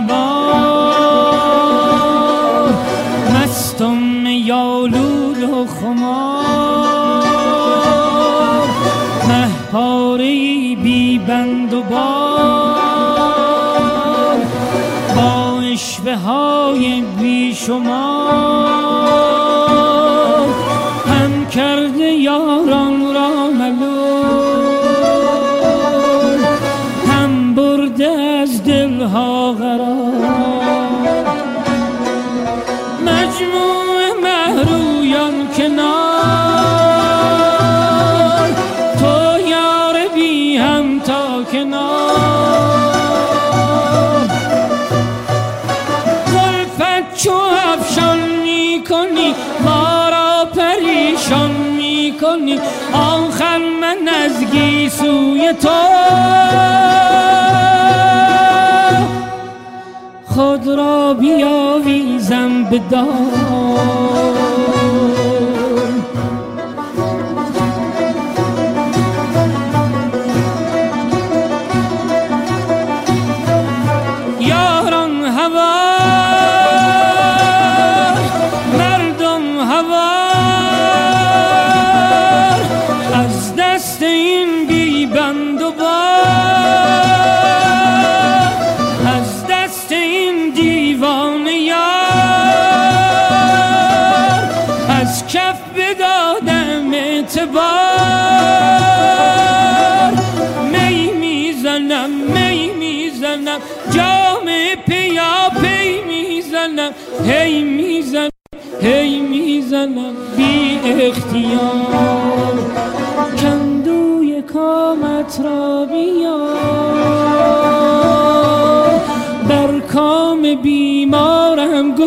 تبا مستم یالود و خمار. مهپاره بی بند و بار. با اشوه های بی شمار. بیاویزم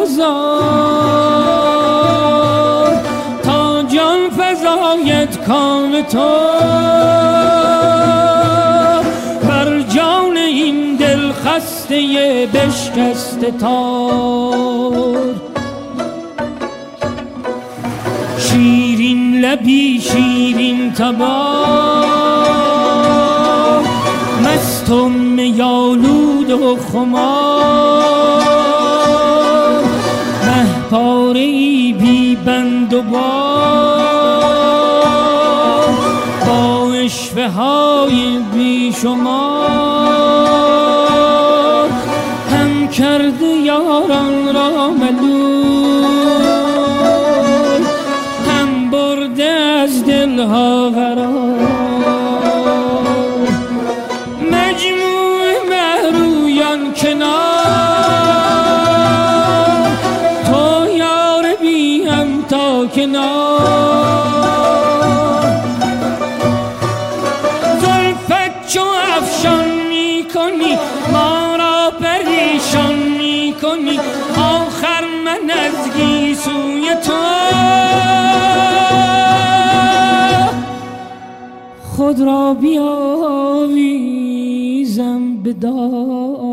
گذار تا جان فضایت کام تو. بر جان این دل خسته بشکسته تار شیرین لبی شیرین تبا. مستم یالود و خمار اشوه های بی شمار. هم کرده یاران را ملول هم برده از دلها خود را بیاویزم به دار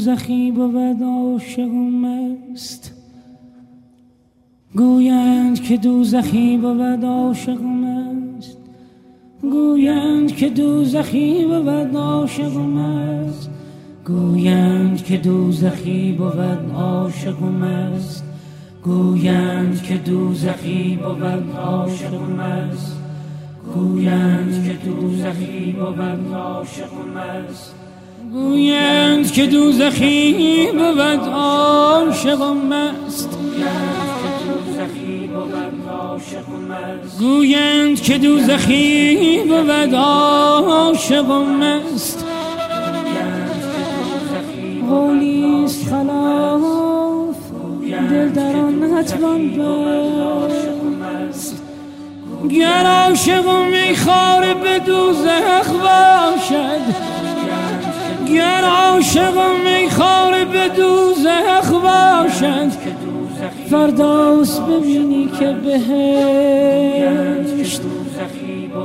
دوزخی بود عاشق و مست. گویند که دوزخی بود عاشق و مست. گویند که دوزخی بود عاشق و مست. گویند که دوزخی بود عاشق و مست. گویند که دوزخی بود عاشق و مست. گویند که دوزخی بود عاشق و مست. گویند که دوزخی بود عاشق و مست. گویند که دوزخی بود عاشق و مست. قولیست خلاف دل در آن نتوان بست. گر عاشق و میخوار به دوزخ باشد گر عاشق و میخوار به دوزخ باشد فرداس ببینی که بهشت.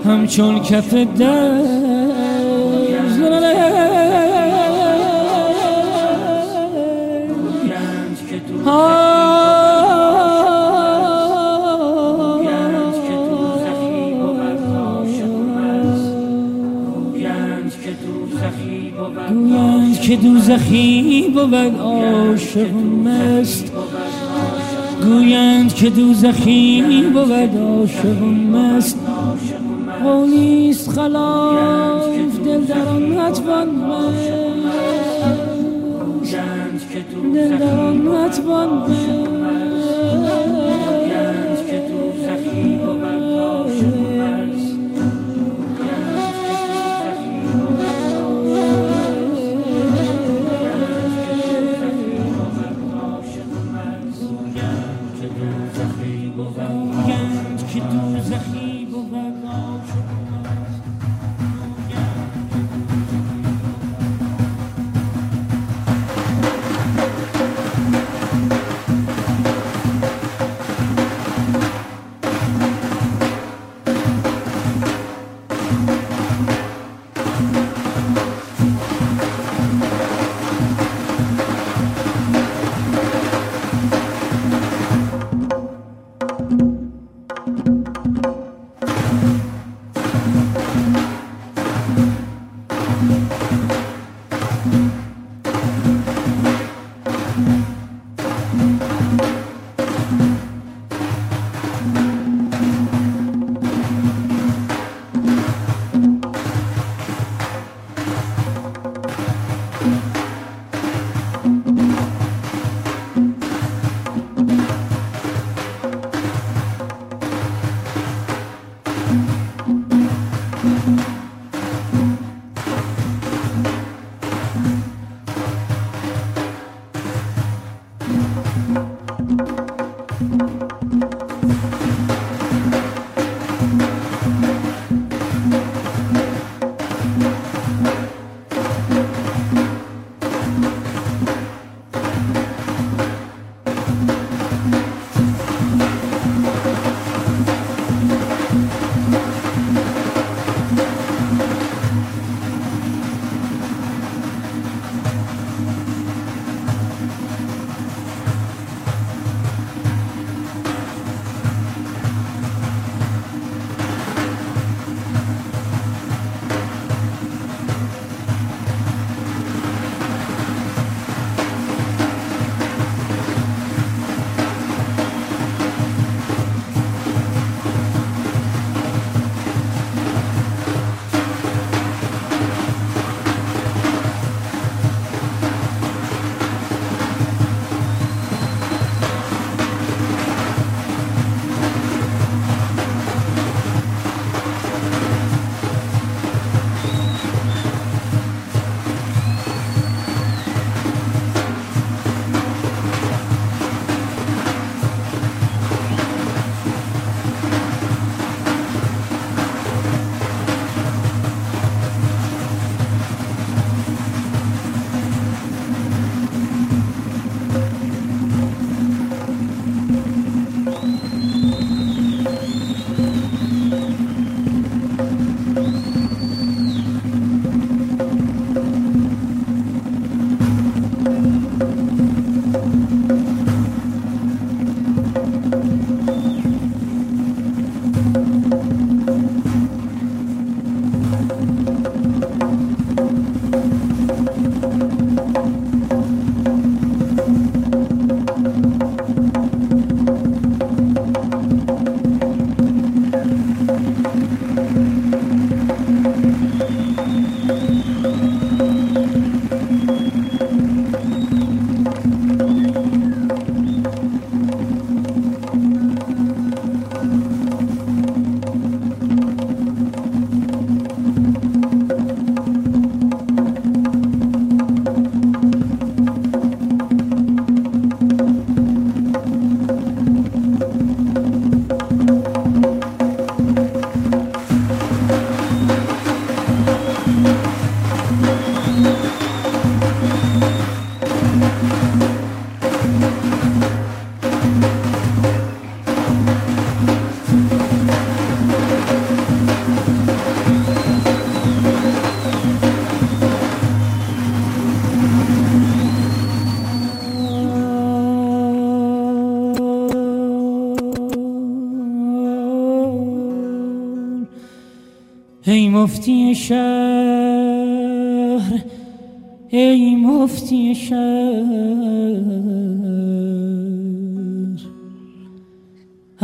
همچون کف دست. گویند که دوزخی بود عاشق مست. گویند که دوزخی بود عاشق مست. قولیست خلاف دل در آن نتوان دل در آن نتوان گویند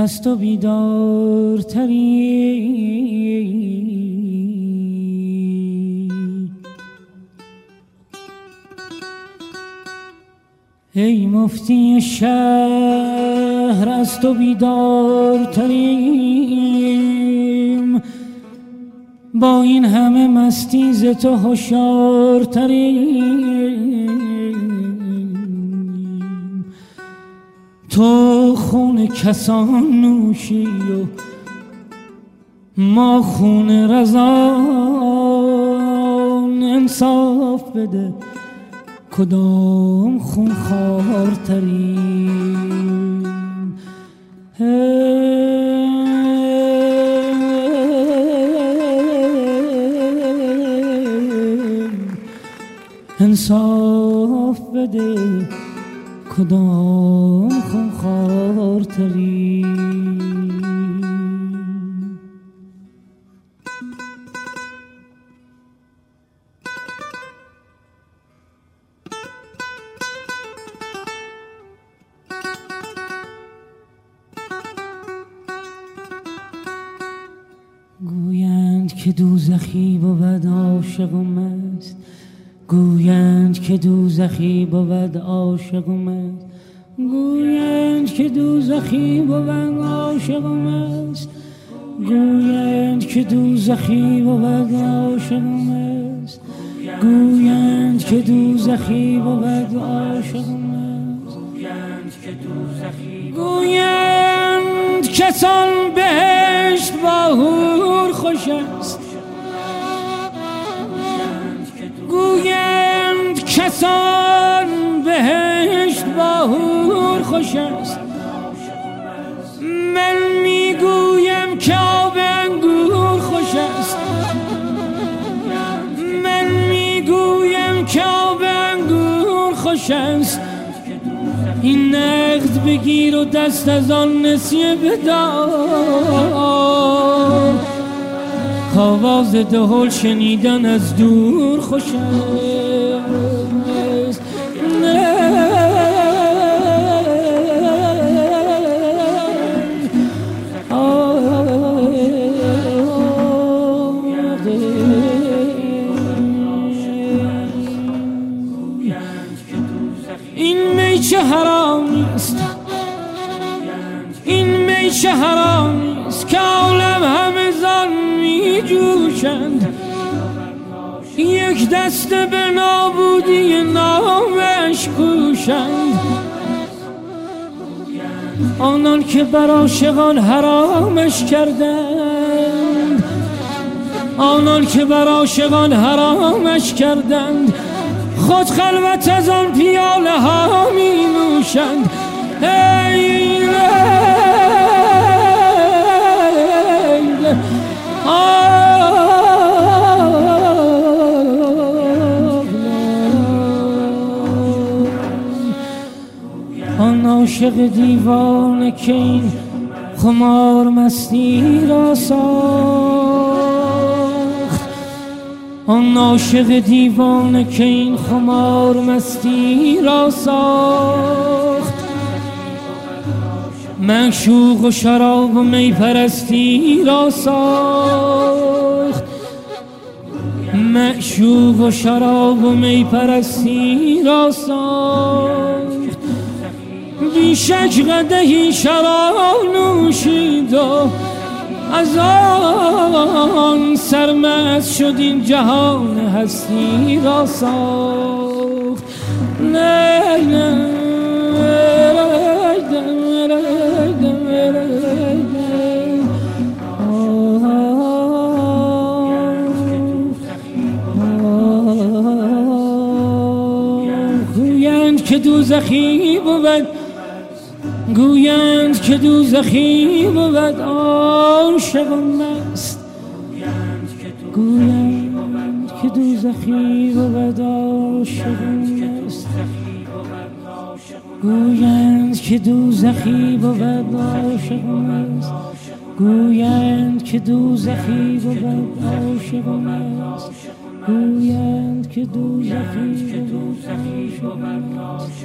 از تو بیدارتری ای مفتی شهر از تو بیدارتریم. با این همه مستی ز تو هوشیارتریم. تو خون کسان نوشی و ما خون رزان انصاف بده. کدام خون خارترین؟ انصاف بده. کدام خون خارترین گویند که دوزخی بود عاشق و مست. گویند که دوزخی بود عاشق و مست. گویند که دوزخی بود عاشق و مست. گویند که دوزخی بود عاشق و مست. گویند که دوزخی بود عاشق و مست. گویند کسان بهشت با خوش است. گویند کسان بهشت با خوش است. من می‌گویم که آب انگور خوش است. من می‌گویم که آب انگور خوش است. این نقد بگیر و دست از آن نسیه بدار. آواز دهل شنیدن از دور خوش است. این میچه حرامی است؟ این میچه حرامی جوشند یک دست به نابودی نامش کوشند. آنان که بر عاشقان حرامش کردند. آنان که بر عاشقان حرامش کردند. خود خلوت از آن پیاله ها می نوشند. ای لیل عاشق دیوانه که این خمار مستی را ساخت. آن عاشق دیوانه که این خمار مستی را ساخت. معشوق و شراب و می پرستی را ساخت. معشوق و شراب و می پرستی را ساخت. بیشک قدهی شراب نوشید و از آن سرمست شد این جهان هستی را ساخت نه نه که دوزخی بود گویند که دوزخی بود عاشق مست. گویند که دوزخی بود عاشق مست. گویند که دوزخی بود عاشق مست. گویند که دوزخی بود عاشق مست. گویند که دوزخی بود عاشق مست.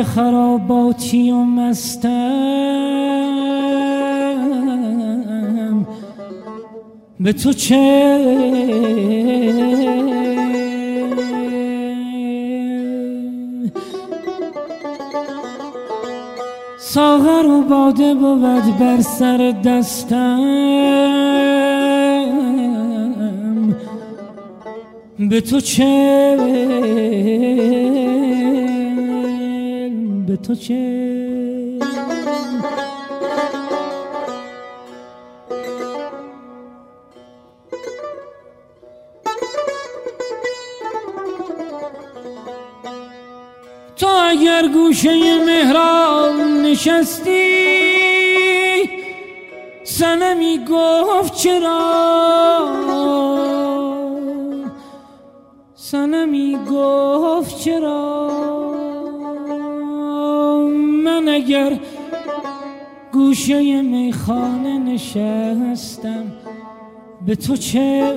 که خراباتی و مستم به تو چه؟ ساغر و باده بود بر سر دستم. به تو چه؟ تو چه؟ تو اگر گوشه مهران نشستی سنمی گفت چرا؟ سنمی گفت چرا؟ اگر گوشه میخانه نشستم به تو چه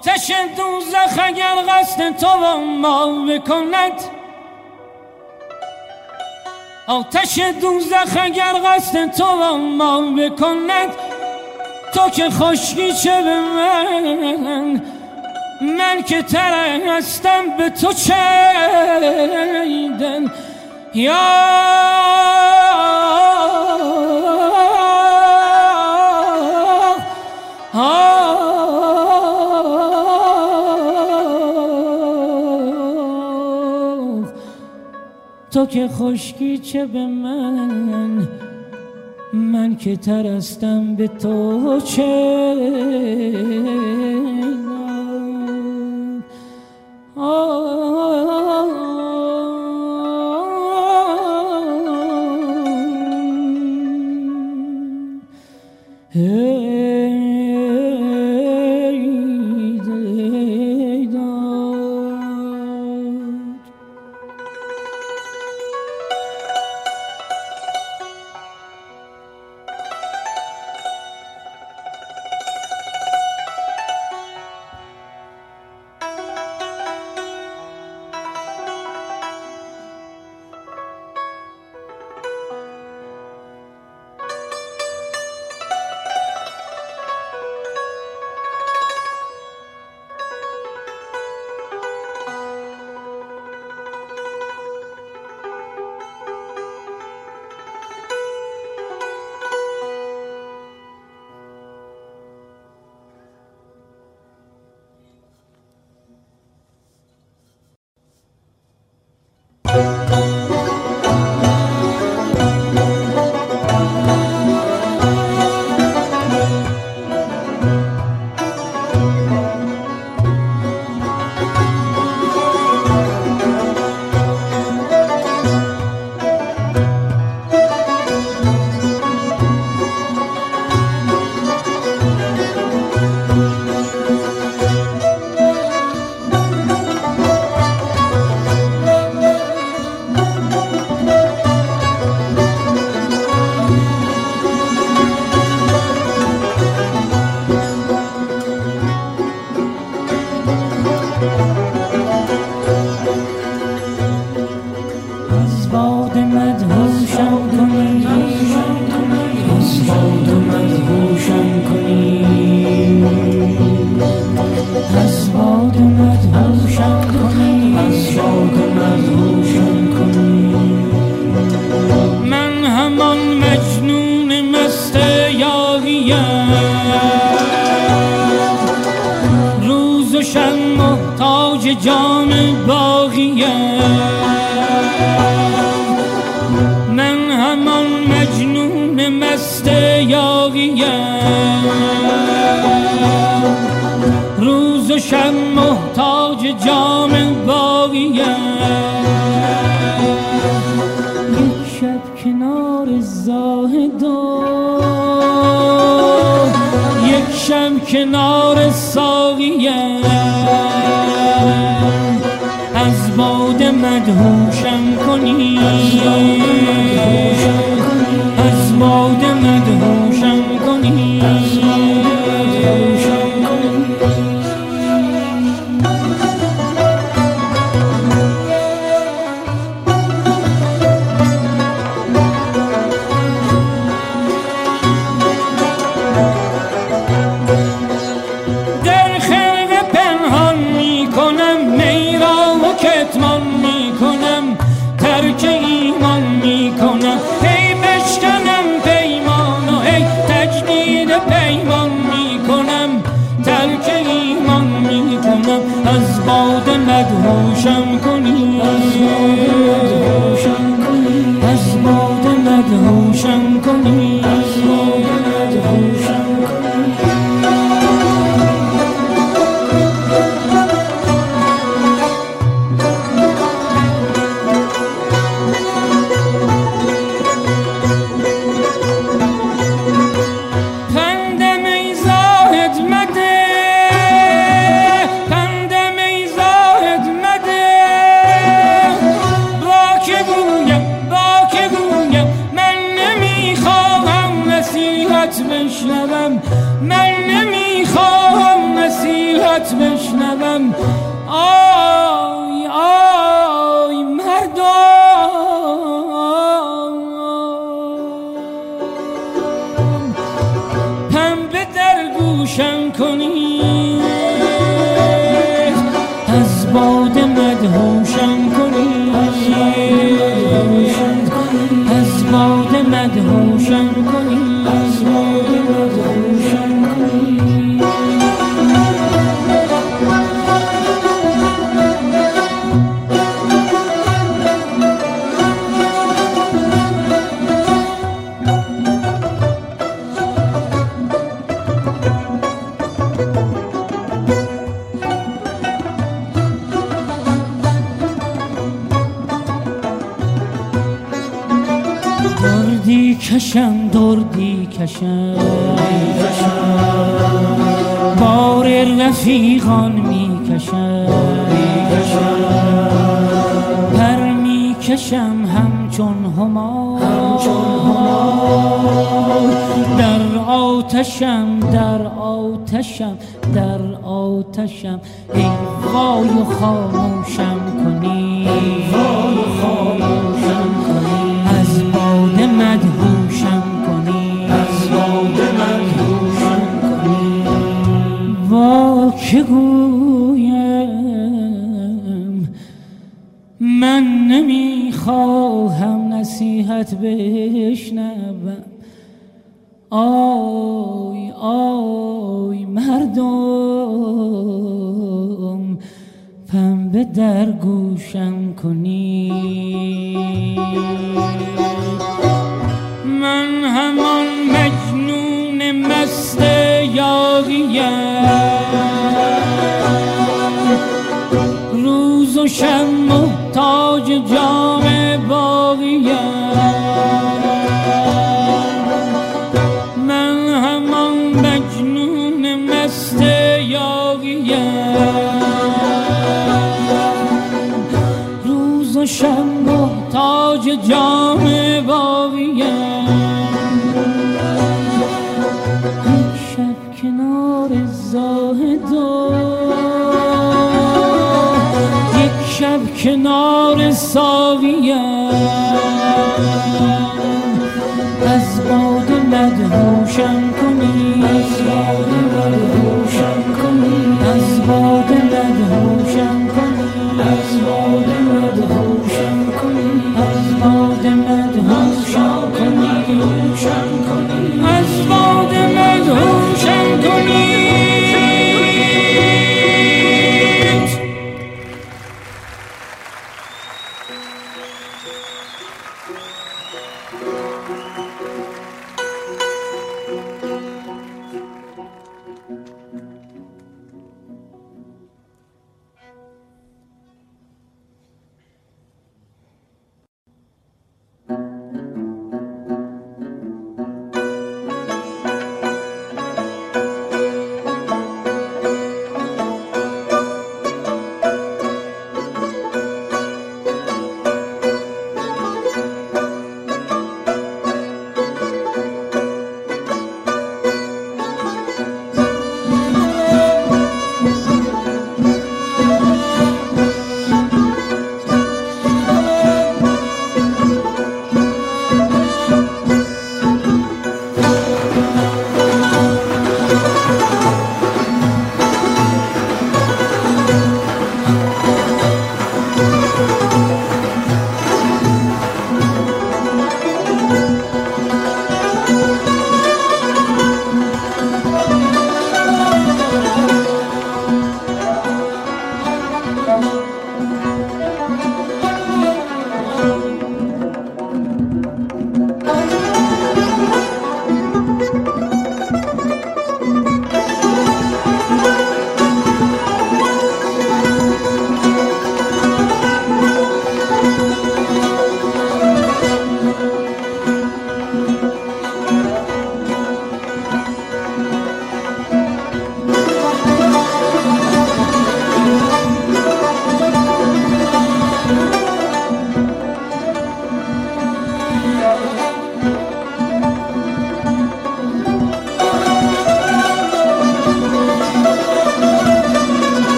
آتش دوزخ اگر قصد تو و ما بکند. آتش دوزخ اگر قصد تو و ما بکند. تو که خشکی چه به من من که تر هستم به تو چه یا تو که خشکی چه به من؟ من که ترستم به تو چه؟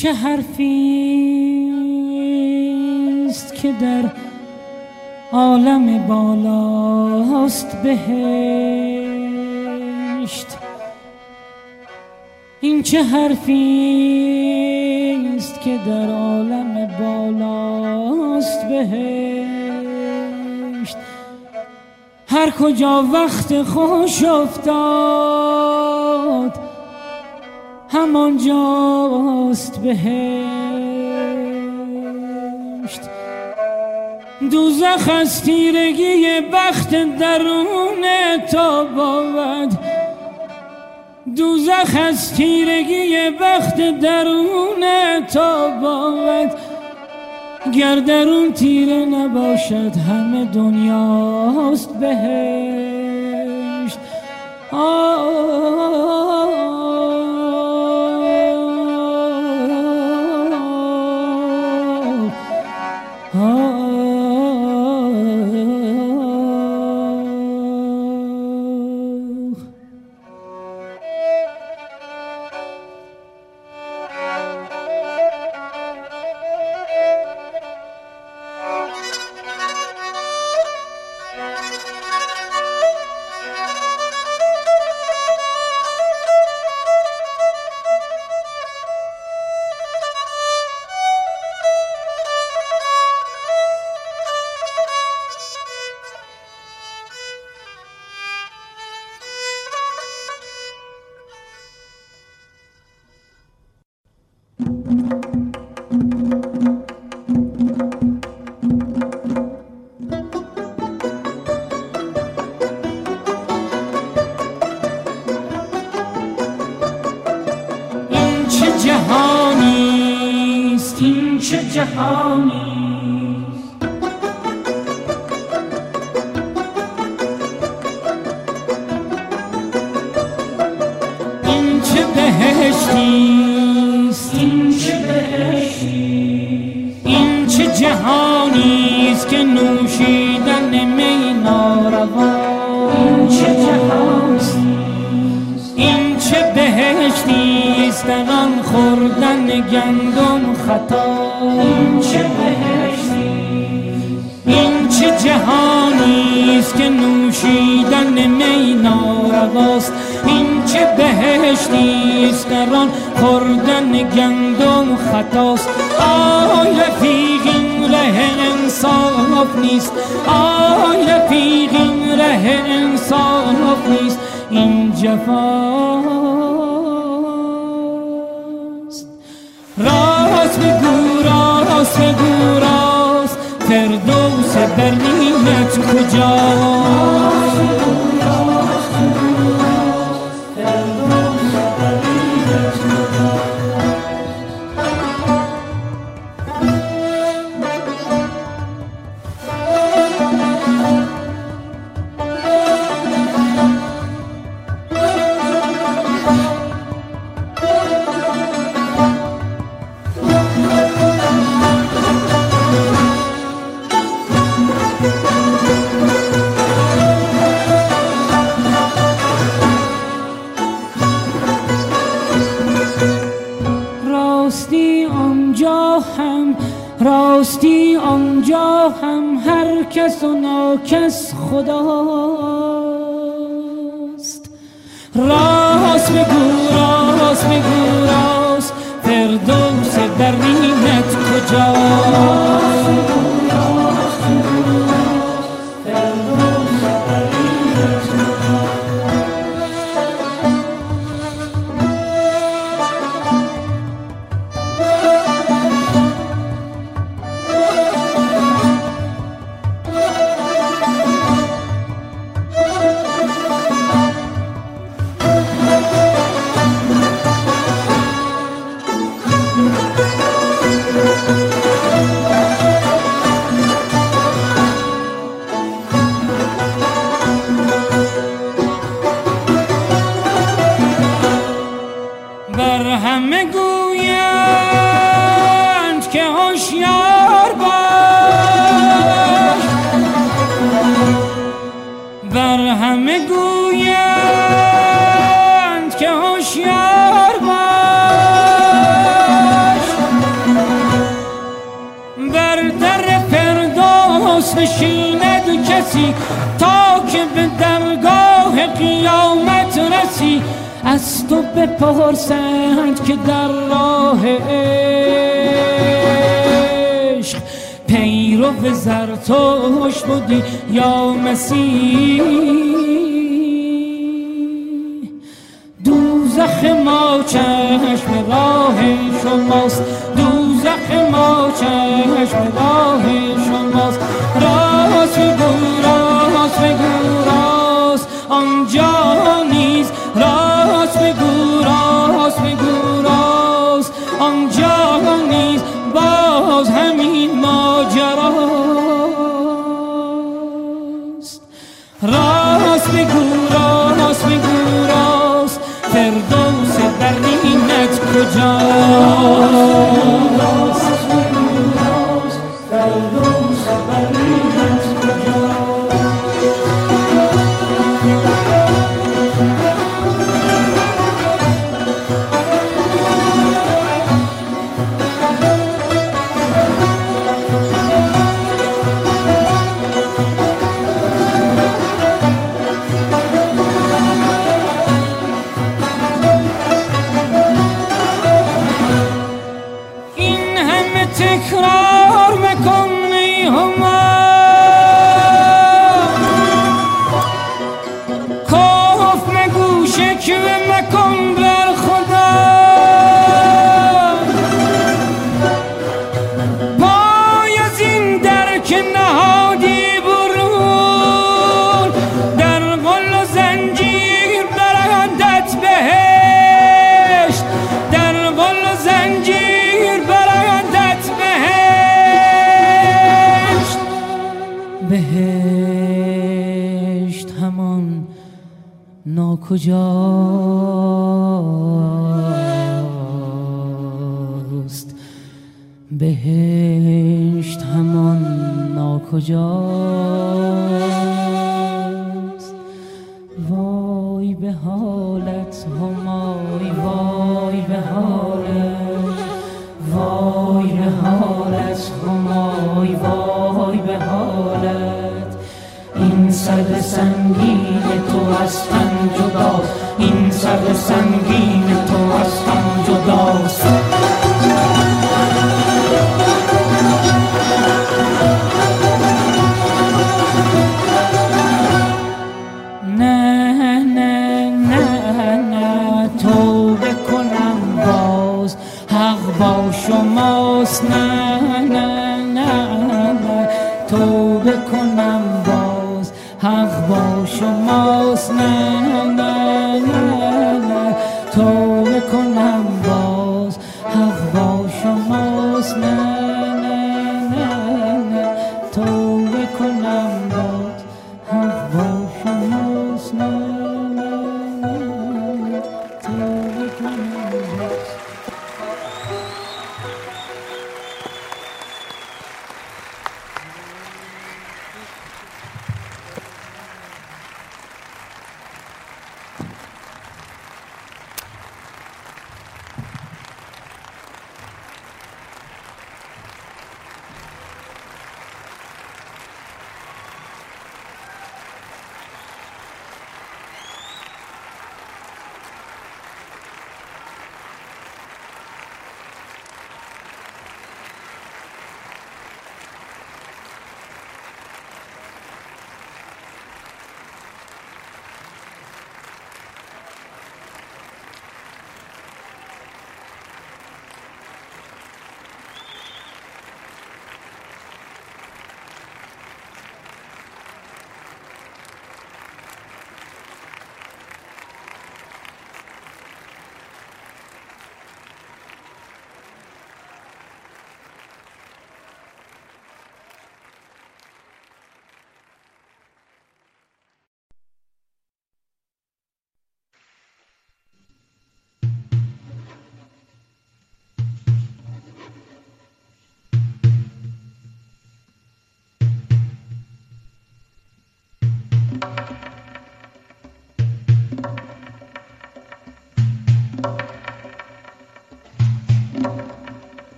چه حرفی است که در عالم بالاست بهشت؟ این چه حرفی است که در عالم بالاست بهشت؟ هر کجا وقت خوش افتاد همانجاست بهشت. دوزخ از تیرگی بخت درون تو بود. دوزخ از تیرگی بخت درون تو بود. گر درون تیره نباشد همه دنیاست بهشت.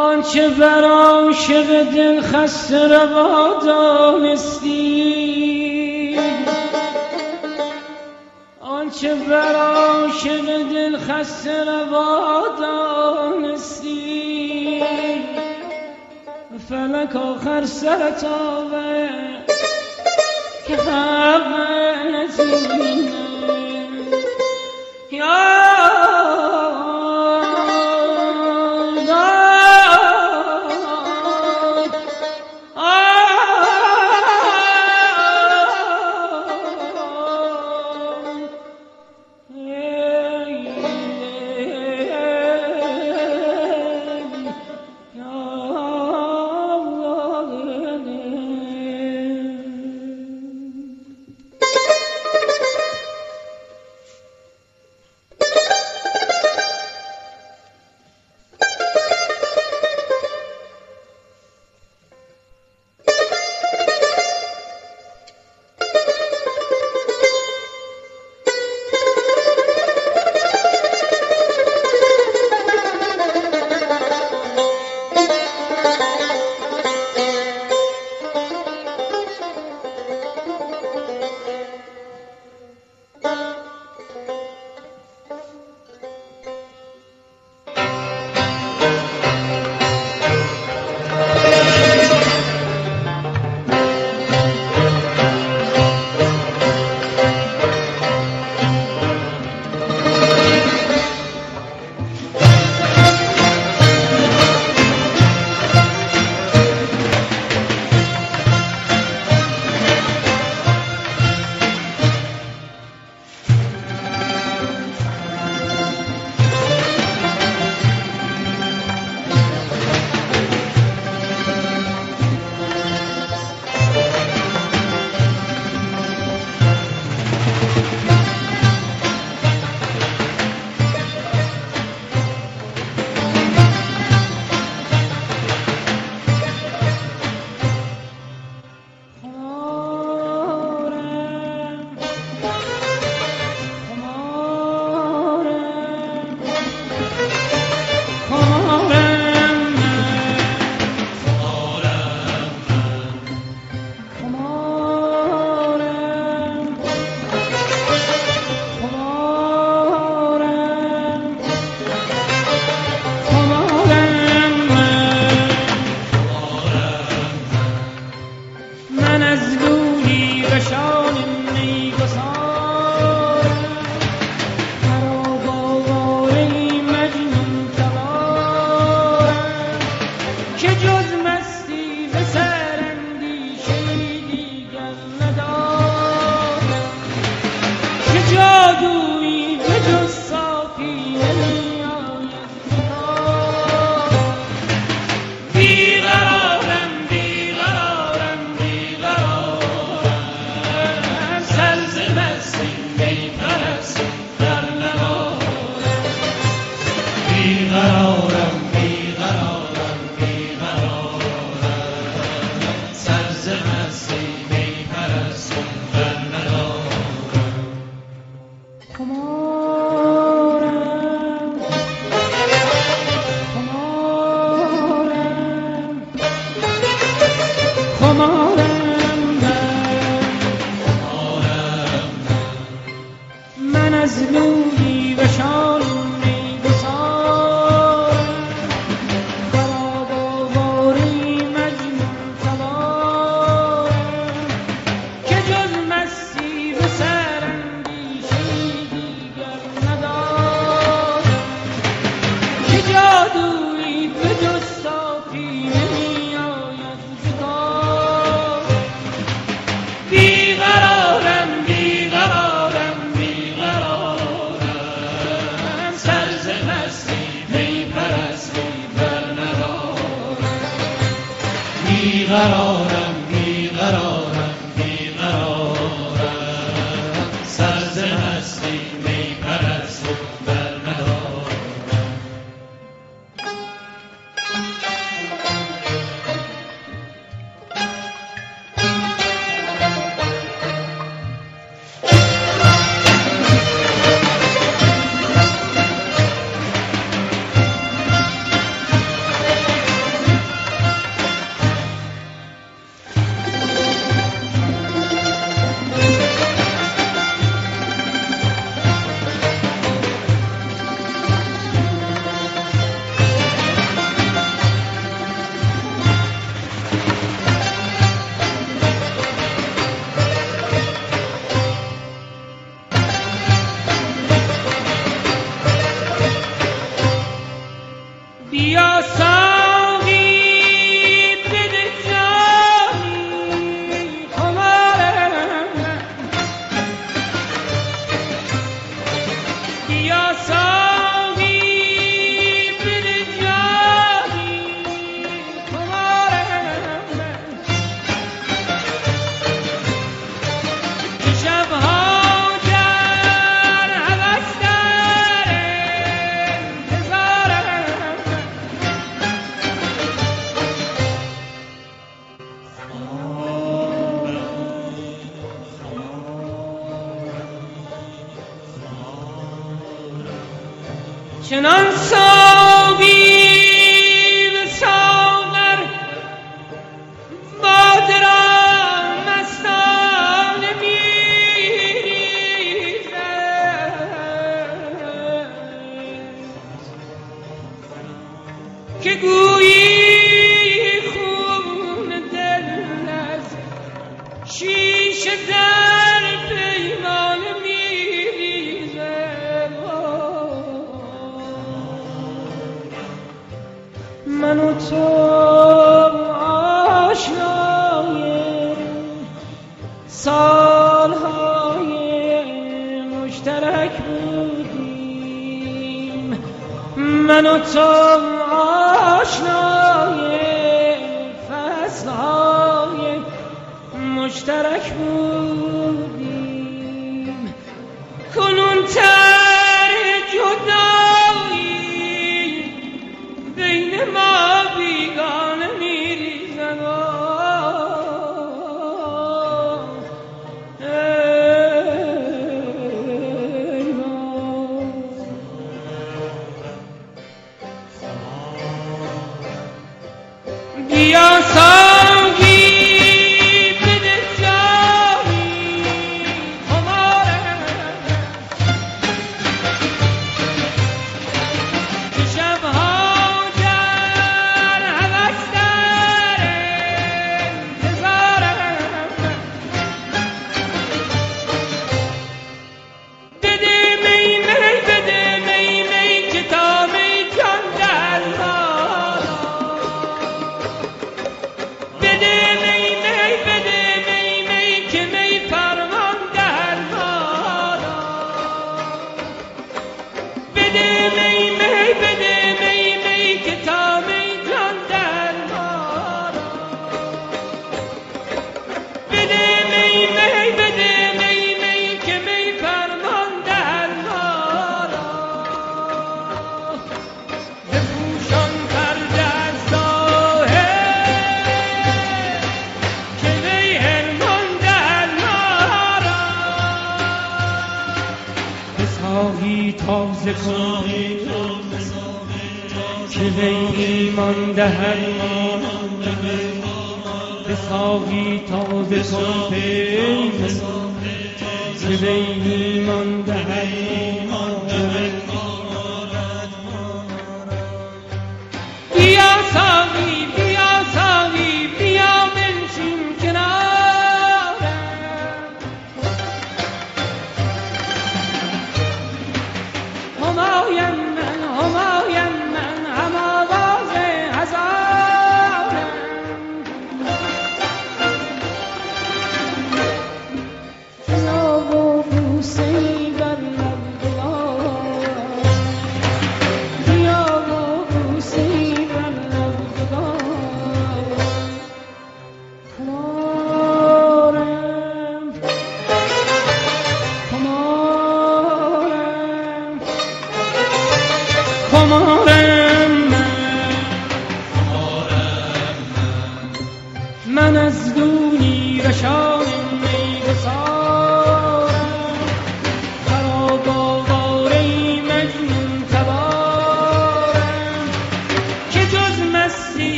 آنچه بر عاشق دل خسته روا دانستی. آنچه بر عاشق دل خسته روا دانستی. فلک آخر سرت آوه که خبر نزیدی یا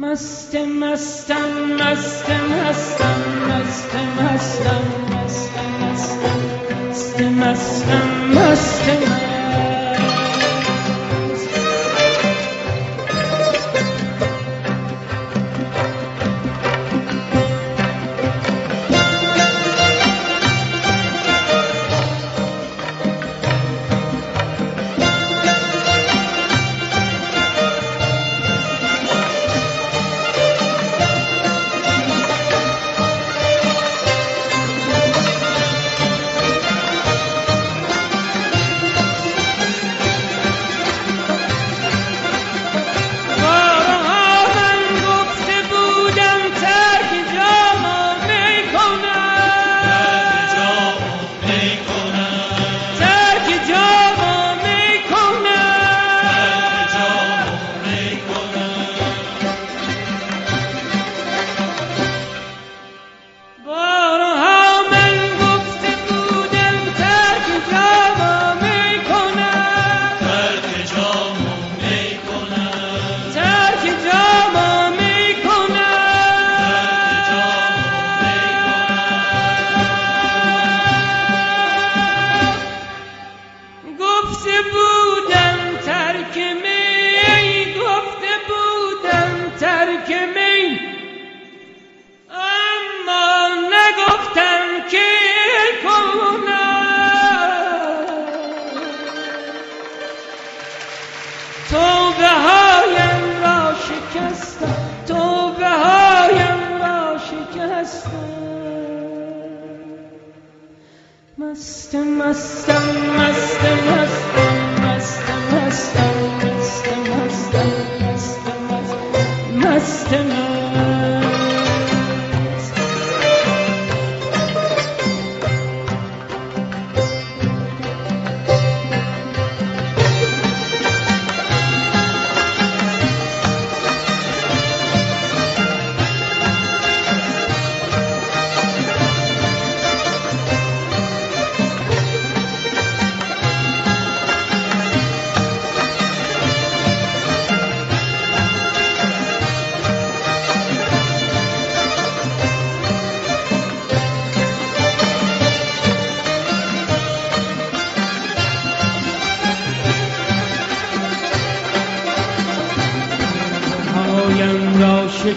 Mustem, mustem, mustem, mustem, mustem, mustem, mustem, mustem, mustem, mustem, mustem, mustem, mustem,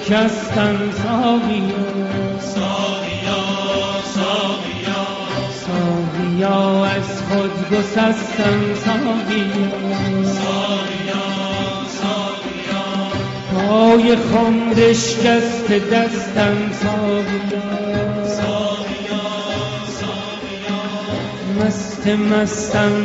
شکستن ساقیا ساقیا. ساقیا از خود گسستن ساقیا ساقیا ساقیا. پای خم شکست دستم ساقیا ساقیا ساقیا. مست مستم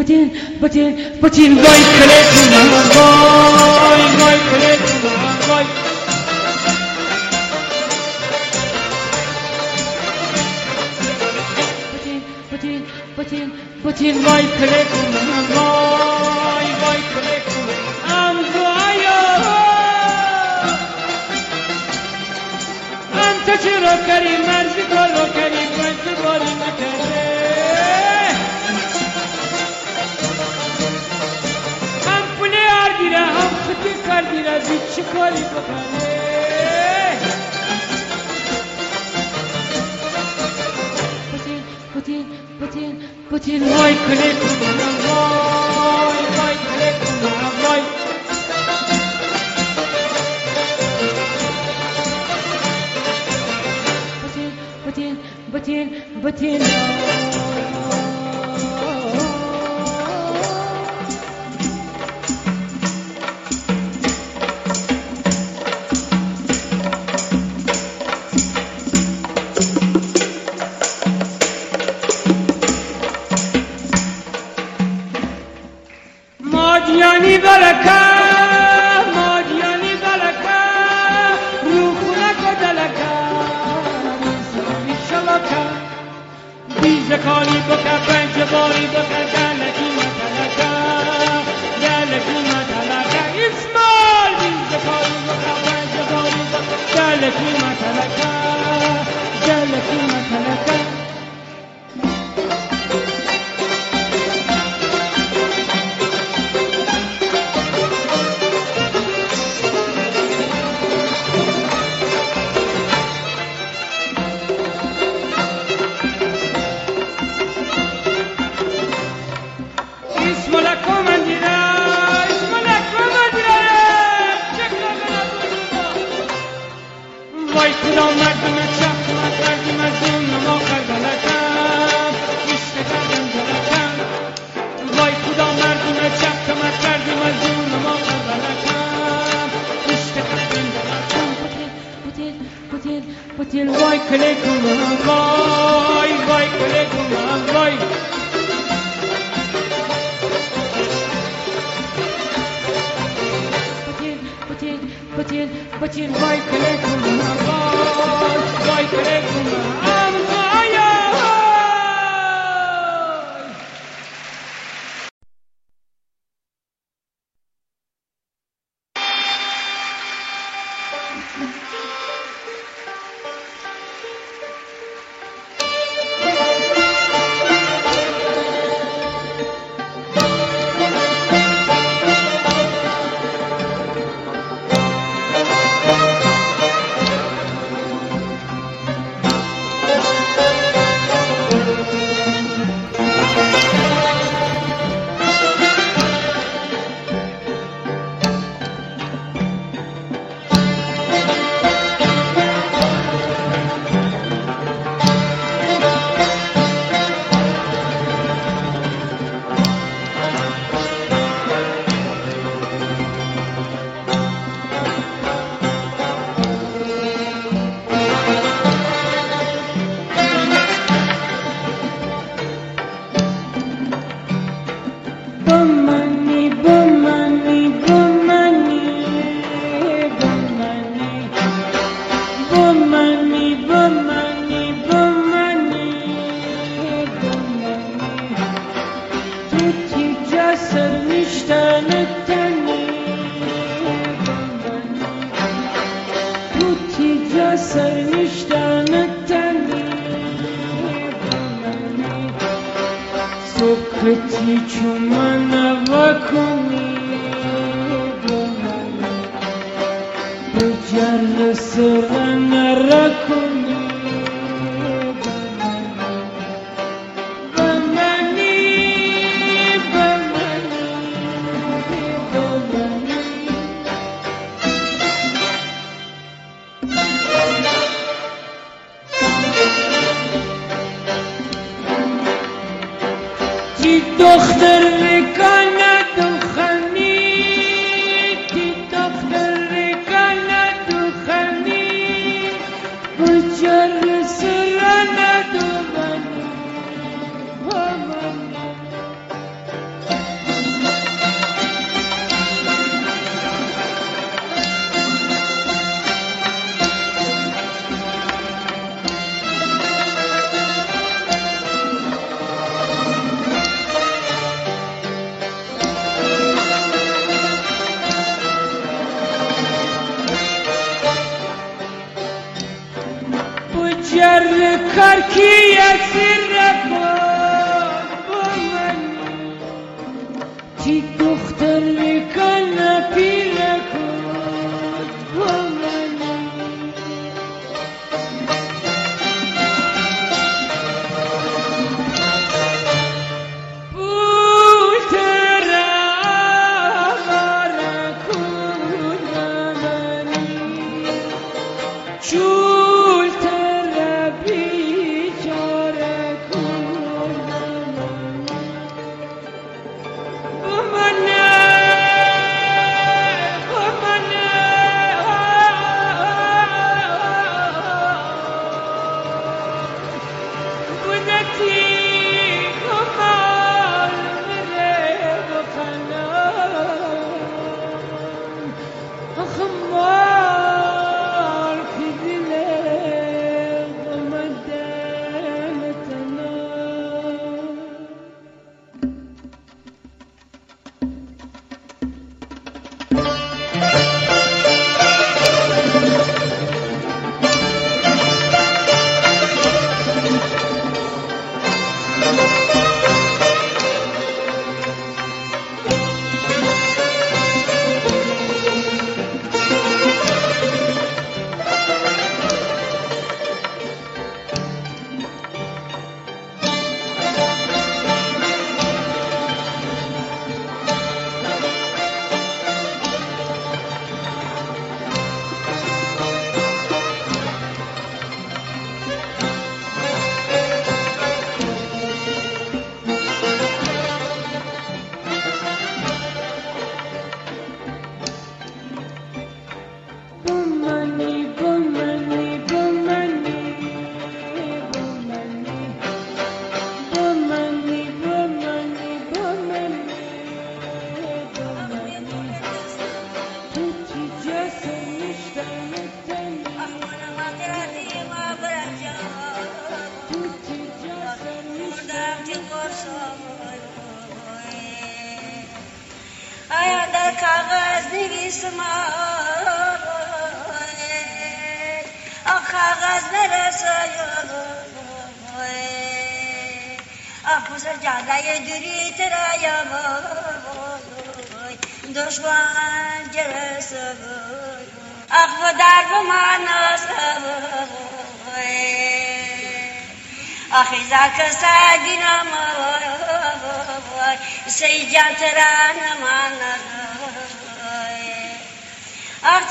Putin vay kletuna vay vay kletuna vay Putin Putin Putin Putin vay kletuna vay vay kletuna am duayo am چرا کری کردی چی کاری بکنه پوتین پوتین پوتین وای کلی کنم وای وای کلی کنم وای پوتین پوتین پوتین پوتین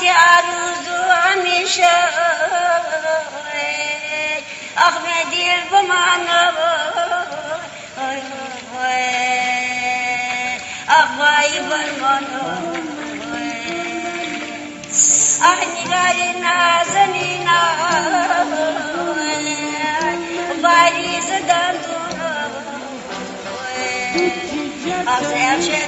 Hasreti arzu nişan Ahmedil bu manav Ahvayı ah bu manav Ah nigari nazanina Barizadan dur Ah sevşe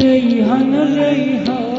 ریحان ریحان.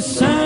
the.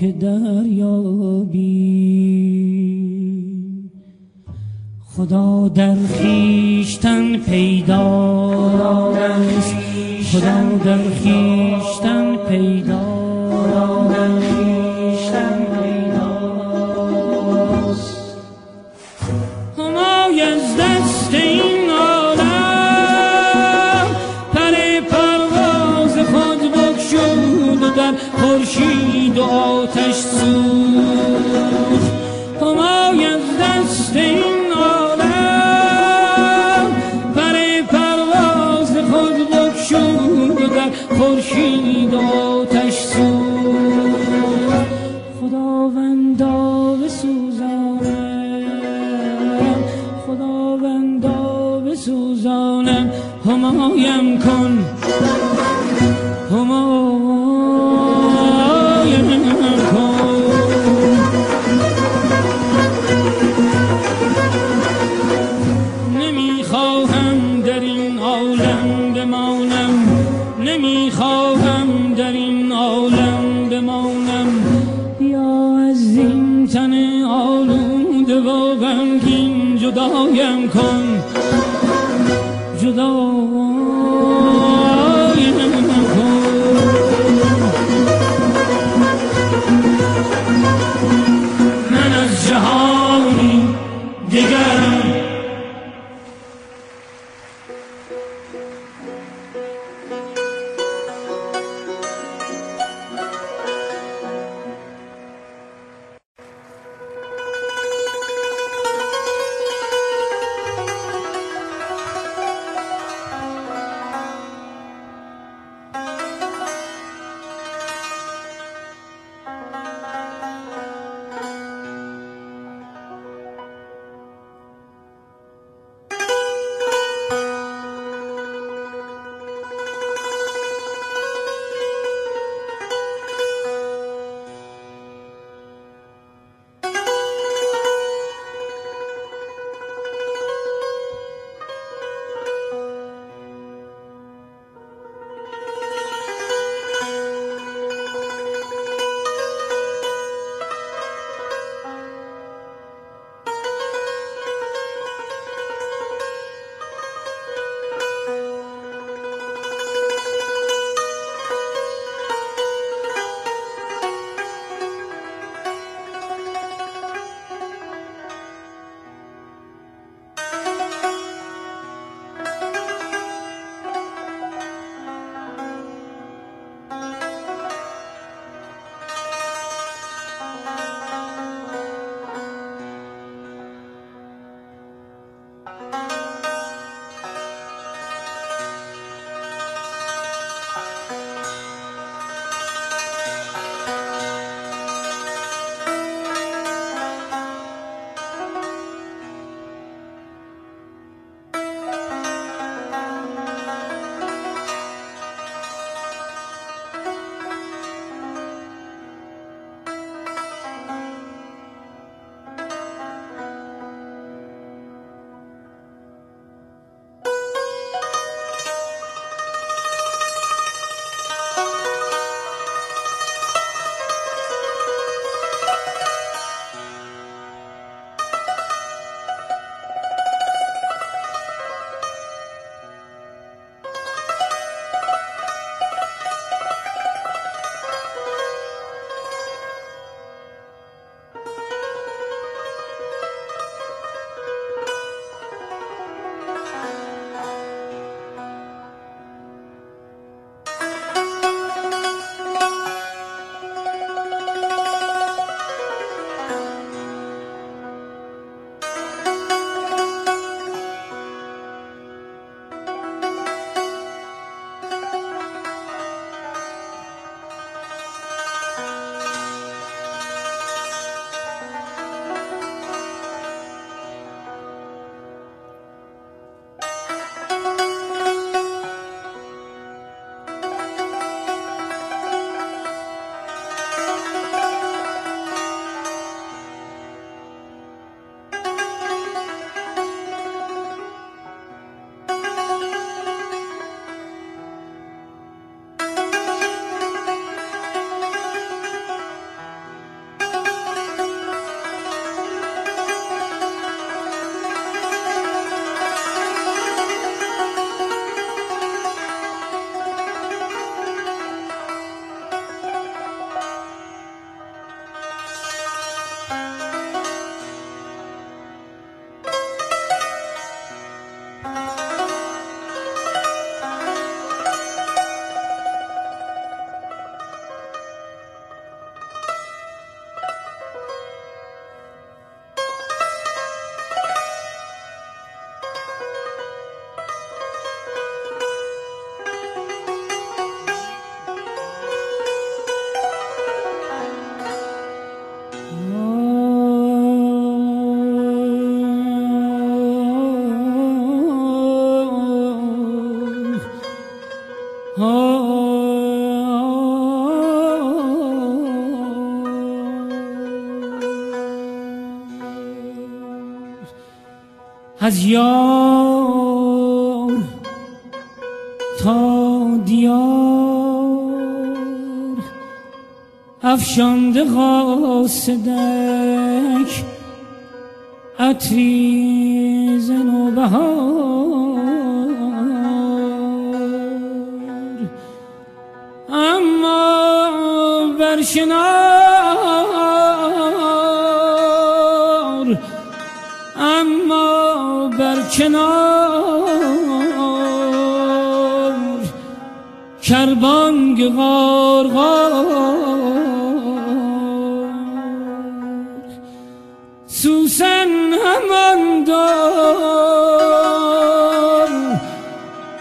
تا که از یار تا دیار. افشانده قاصدک عطری زن و بهار. اما برشنار برکنار کربانگ غار سوسن همان دار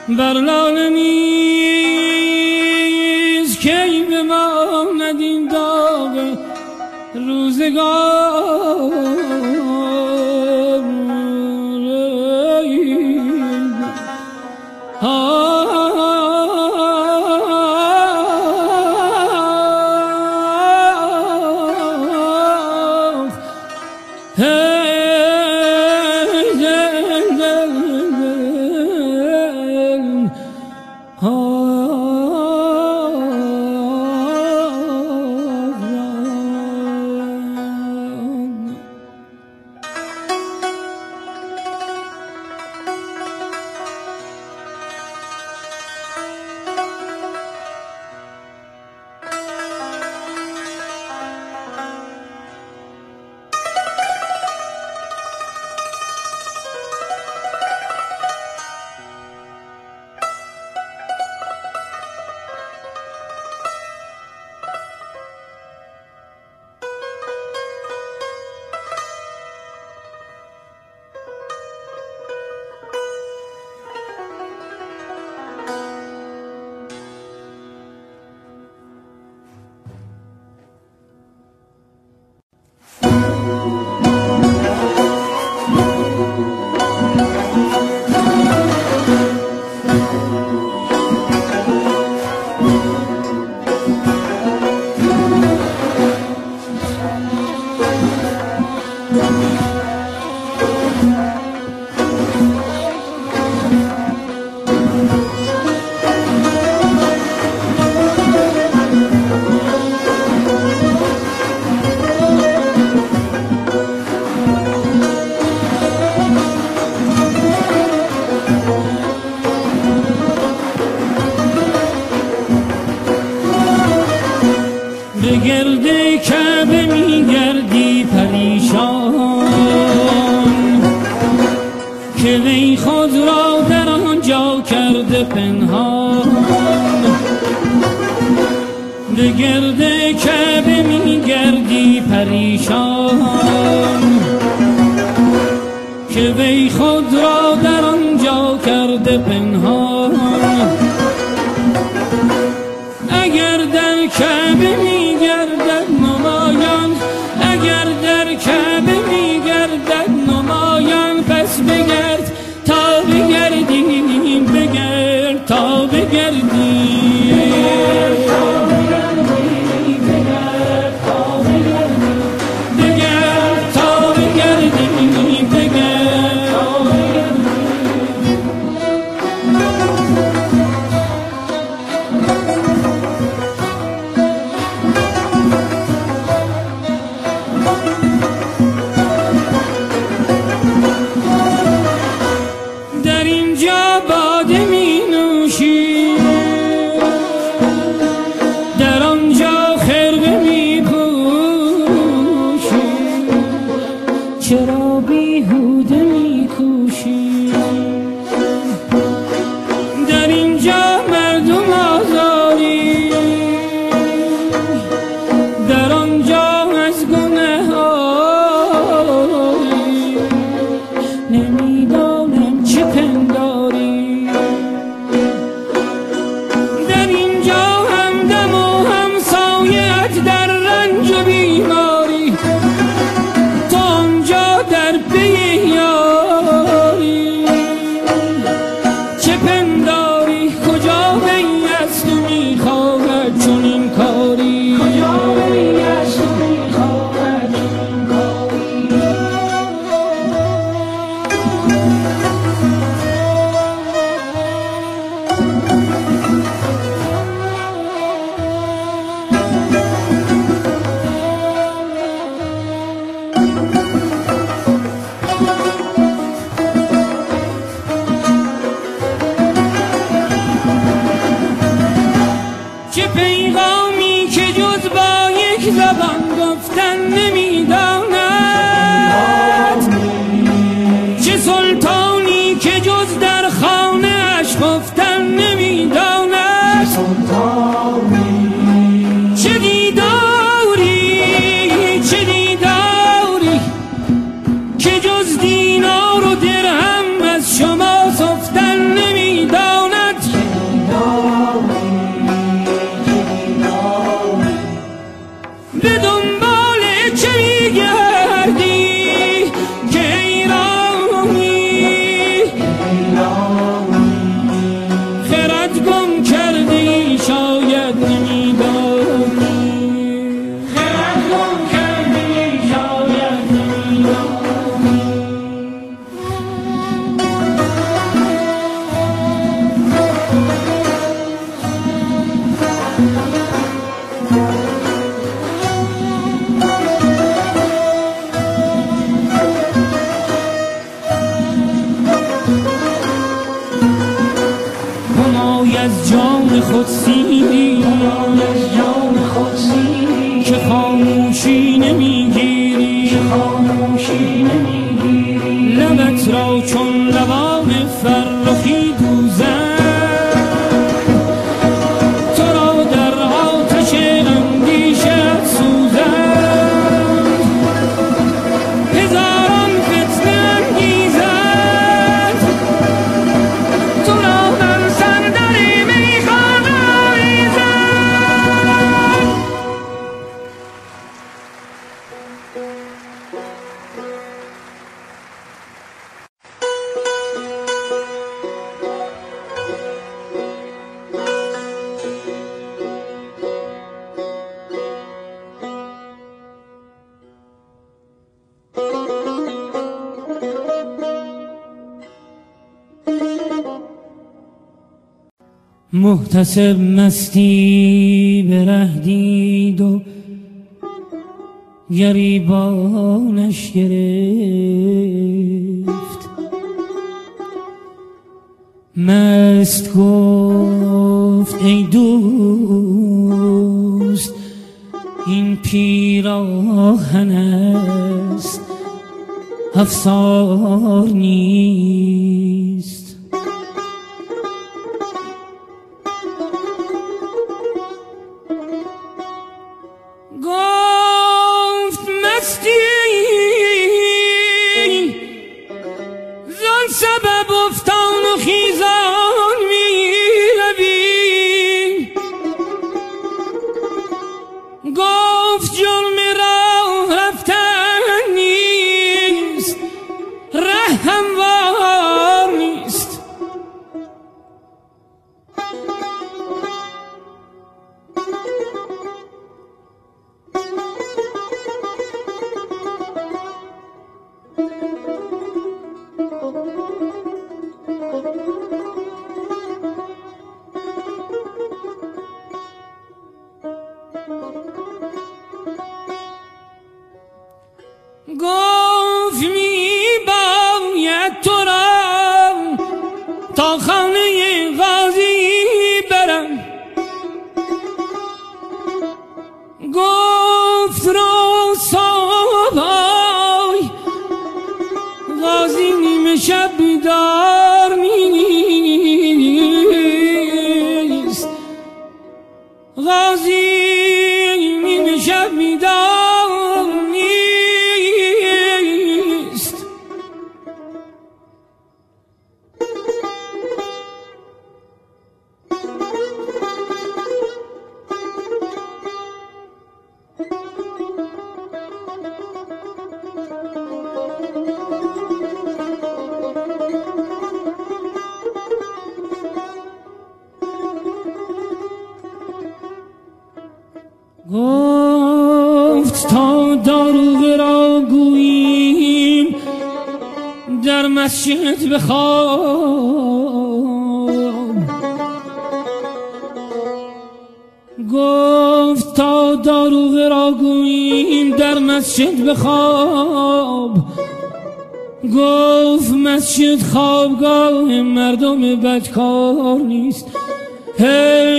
بر لاله نیز کی بماند داغ روزگار. محتسب مستی به ره دید و گریبانش گرفت. مست گفت ای دوست این پیراهن است. افسان عشقت بخواب گفت تا دارو را گوییم در مسجد بخواب گفت مسجد خوابگاه مردم بدکار نیست. هی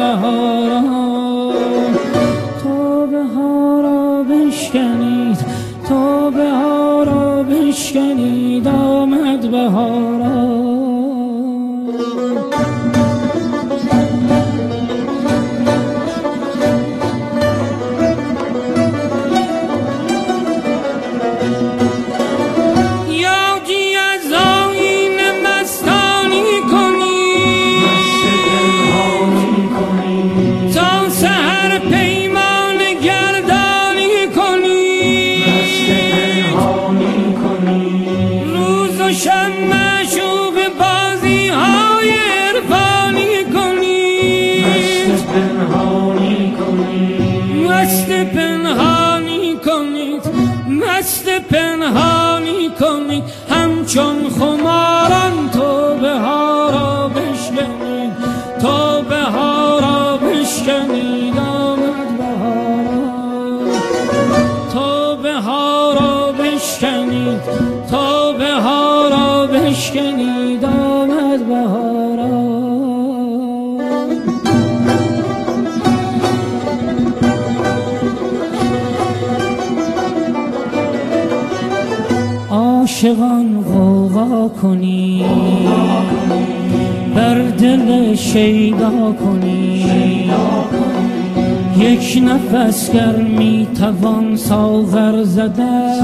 آمد کنید بر دل شیدا کنید یک نفس گر می توان ساغر زدن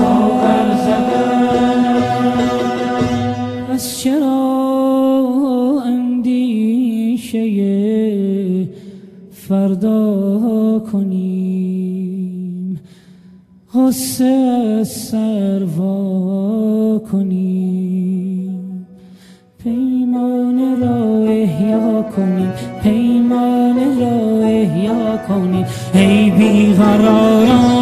از چرا اندیشه فردا کنیم؟ غصه سروا کنیم. کنیم پیمان را احیا کنیم ای بیقراران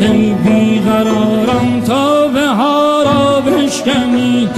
ای بیقراران تا بهارا بشکنید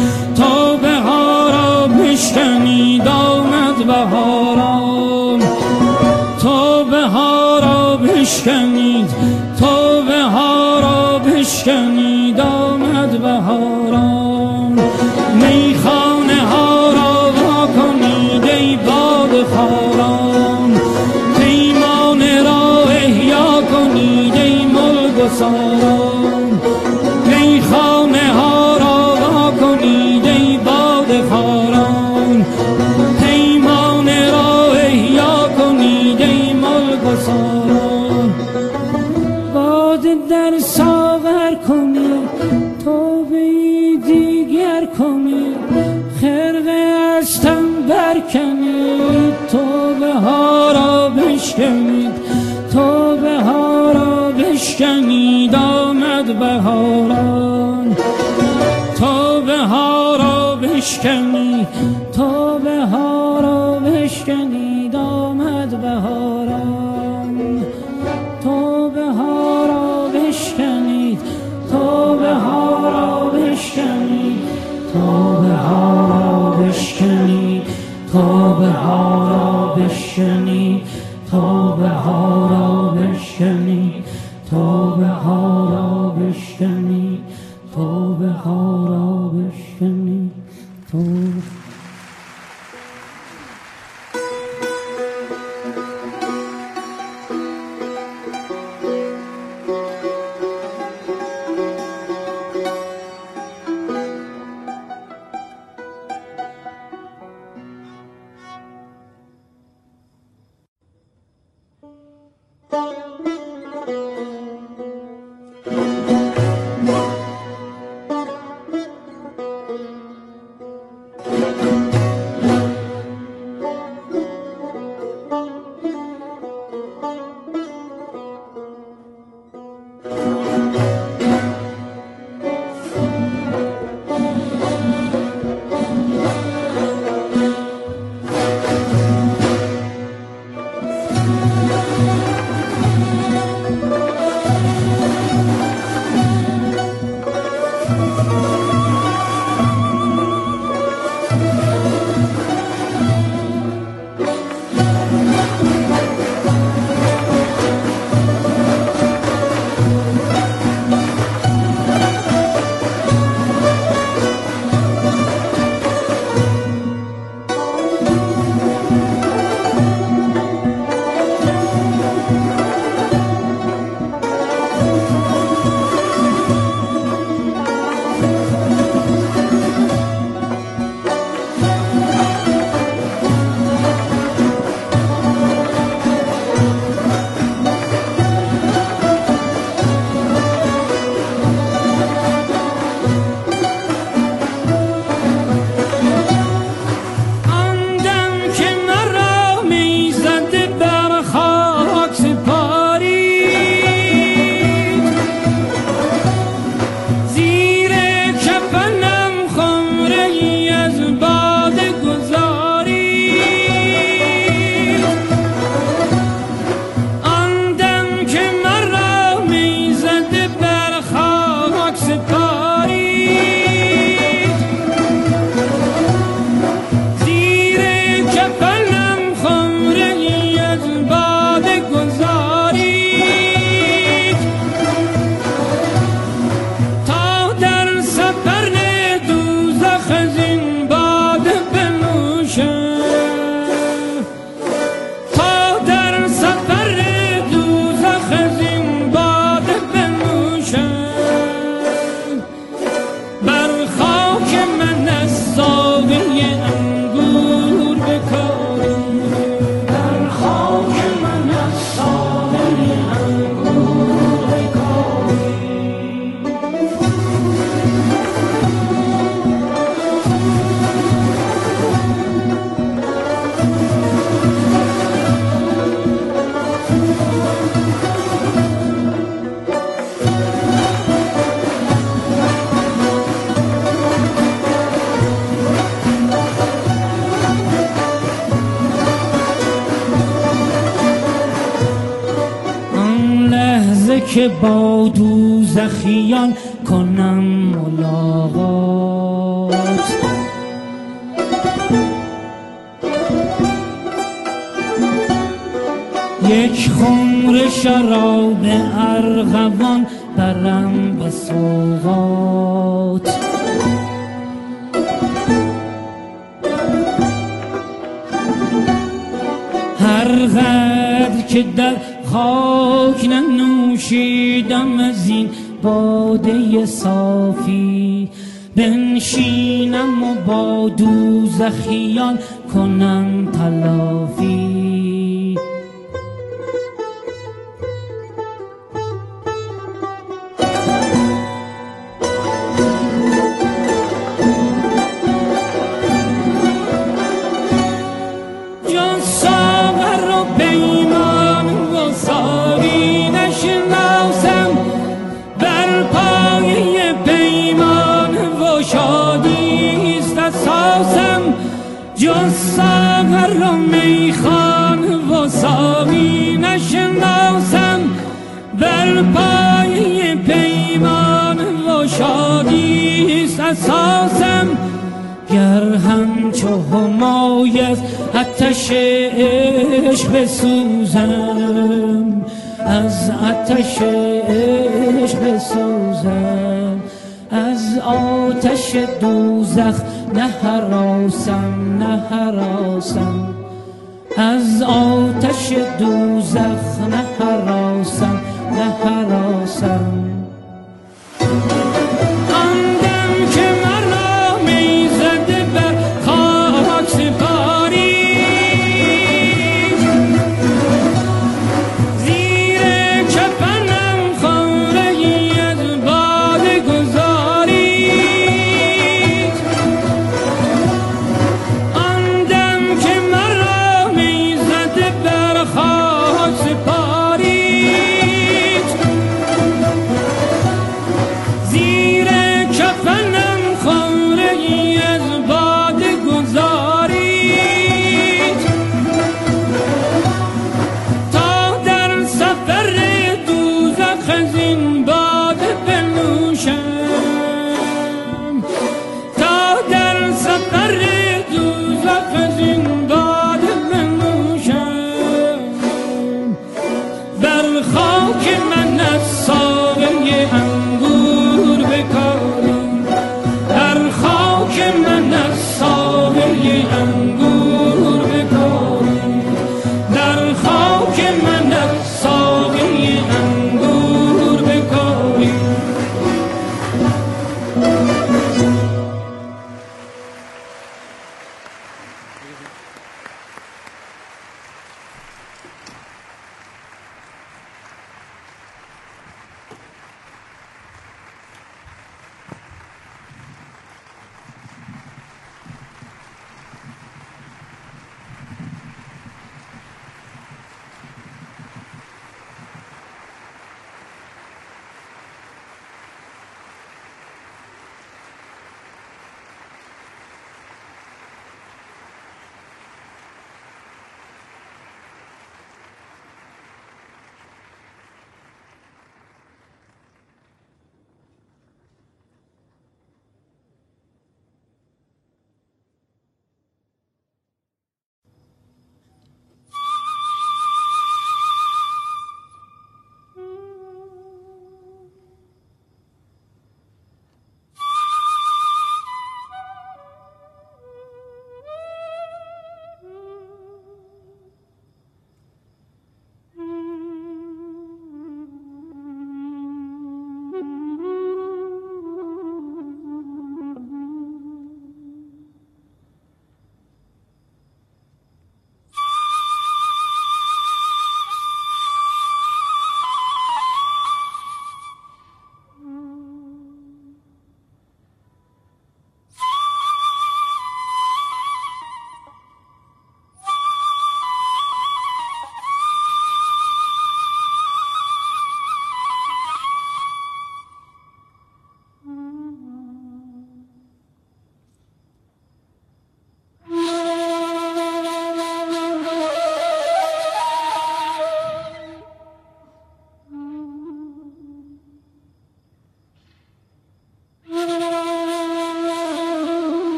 بشکنید توبه ها را بشکنید آمد بهاران. توبه ها را بشکنید توبه ها را بشکنید آمد بهاران. توبه ها را بشکنید توبه ها را بشکنید توبه ها را بشکنید توبه ها را بشکنید توبه ها را بشکنید توبه ها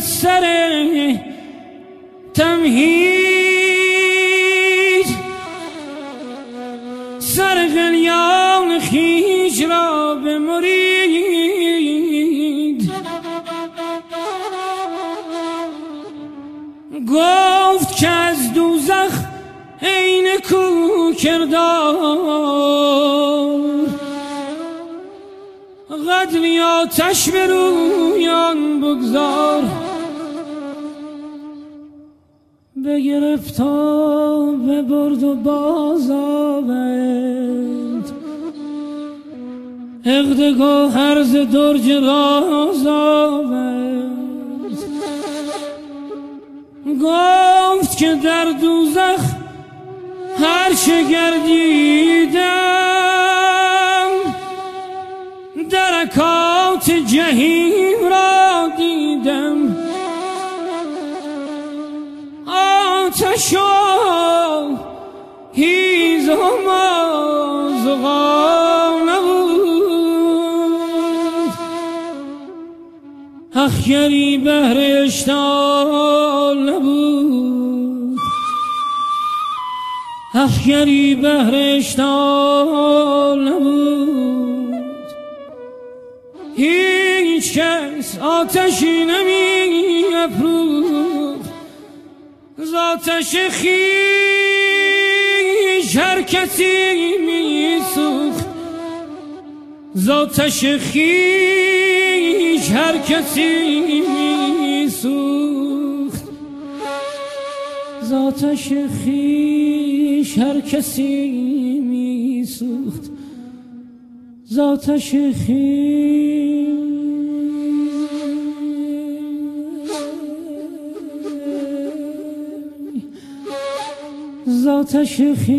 درویشی درج راز آورد. گفت که در دوزخ هر چه گردیدم درکات جهیم را دیدم. آتش و هیزم اخگری بهر اشتال نبود. اخگری بهر اشتال نبود. هیچ کس آتشی نمی افروخت ز آتش خیش هر کسی می سوخت ز خیش هر کسی سوخت. ز آتش خیش هر کسی می سوخت خویش ز آتش خویش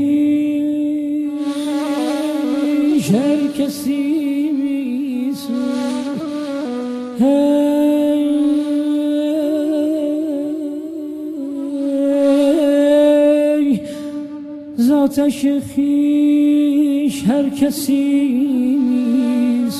هر کسی هی ز آتش خویش هر کسی می